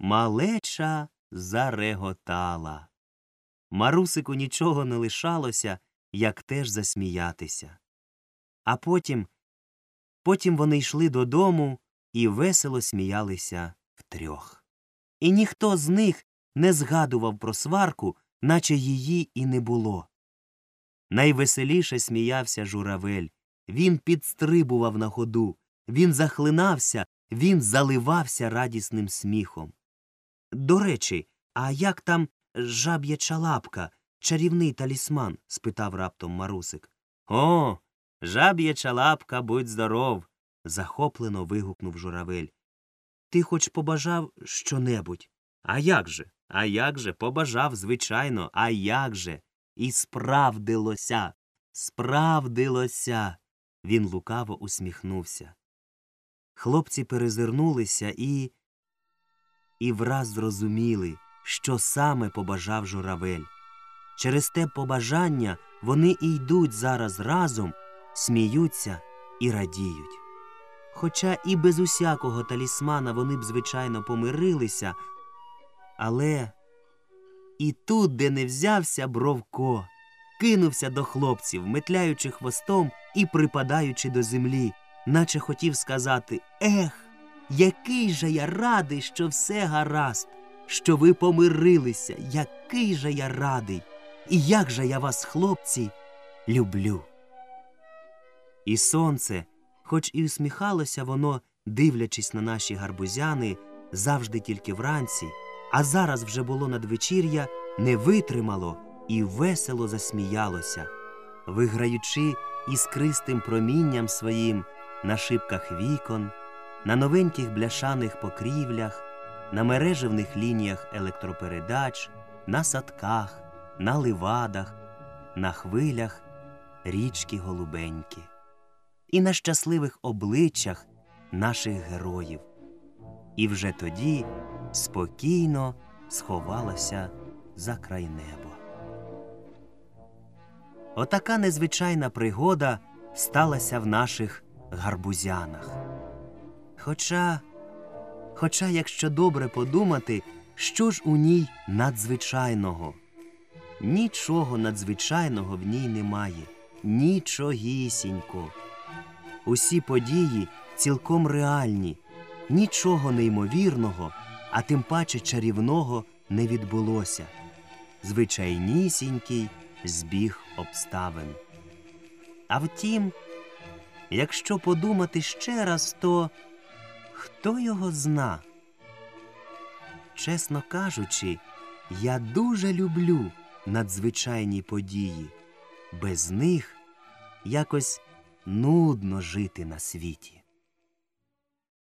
малеча зареготала. Марусику нічого не лишалося, як теж засміятися. А потім, потім вони йшли додому і весело сміялися втрьох. І ніхто з них не згадував про сварку, наче її і не було. Найвеселіше сміявся журавель. Він підстрибував на ходу, він захлинався, він заливався радісним сміхом. До речі, а як там жаб'яча лапка, чарівний талісман? спитав раптом Марусик. О, жаб'яча лапка, будь здоров. захоплено вигукнув журавель. Ти хоч побажав щонебудь? А як же? А як же? Побажав, звичайно, а як же? І справдилося, справдилося. Він лукаво усміхнувся. Хлопці перезирнулися і. І враз зрозуміли, що саме побажав журавель. Через те побажання вони і йдуть зараз разом, сміються і радіють. Хоча і без усякого талісмана вони б, звичайно, помирилися, але і тут, де не взявся Бровко, кинувся до хлопців, метляючи хвостом і припадаючи до землі, наче хотів сказати Ех, який же я радий, що все гаразд, що ви помирилися, який же я радий, і як же я вас, хлопці, люблю. І сонце, хоч і усміхалося воно, дивлячись на наші гарбузяни, завжди тільки вранці, а зараз вже було надвечір'я, не витримало і весело засміялося, виграючи іскристим промінням своїм на шибках вікон, на новеньких бляшаних покрівлях, на мережевних лініях електропередач, на садках, на ливадах, на хвилях річки голубенькі, і на щасливих обличчях наших героїв. І вже тоді спокійно сховалася за край неба. Отака незвичайна пригода сталася в наших гарбузянах. Хоча, хоча, якщо добре подумати, що ж у ній надзвичайного? Нічого надзвичайного в ній немає, нічогісінько. Усі події цілком реальні, нічого неймовірного, а тим паче чарівного не відбулося. Звичайнісінький збіг обставин. А втім, якщо подумати ще раз, то хто його зна? Чесно кажучи, я дуже люблю надзвичайні події. Без них якось нудно жити на світі.